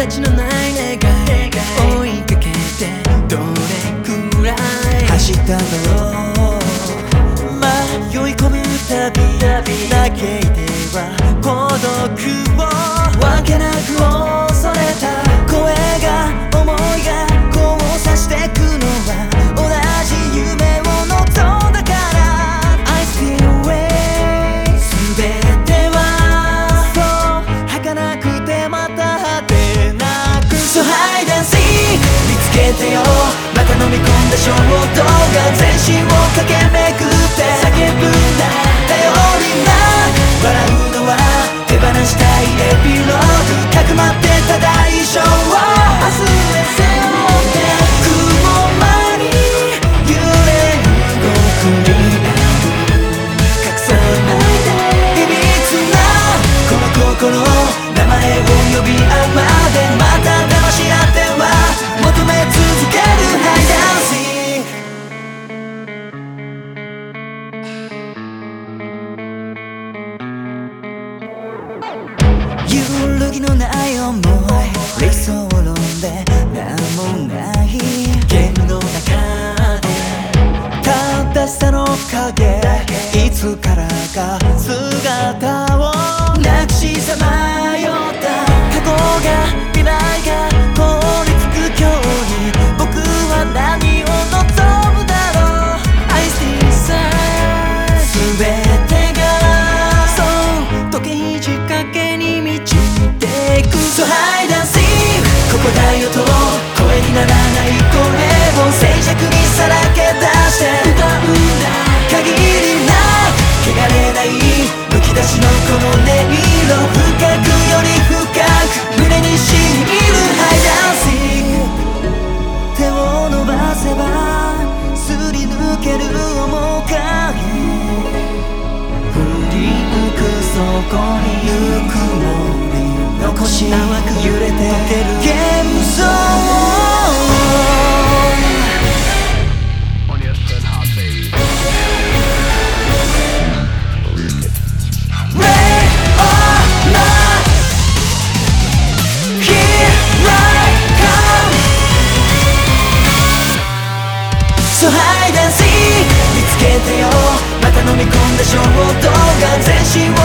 形のない願い追いかけてどれくらい走っただろう迷い込むたび嘆いては孤独。てよ。また飲み込んだ衝動が全身を駆け巡って。叫ぶんだ頼りな。笑うのは手放したいエピローグ。かくまってた大小を。明日へ背負って雲間に揺れる極に隠さないで。いびつな。この心揺るぎのない想い理想論で何もない。ゲームの中で正しさの影いつからか姿ならない声を静寂にさらけ出して歌うんだ限りない汚れないむき出しのこの音色深くより深く胸にしみる Hide and seek 手を伸ばせばすり抜ける面影振り向くそこに行くのに残し淡く揺れて溶ける。衝動が全身を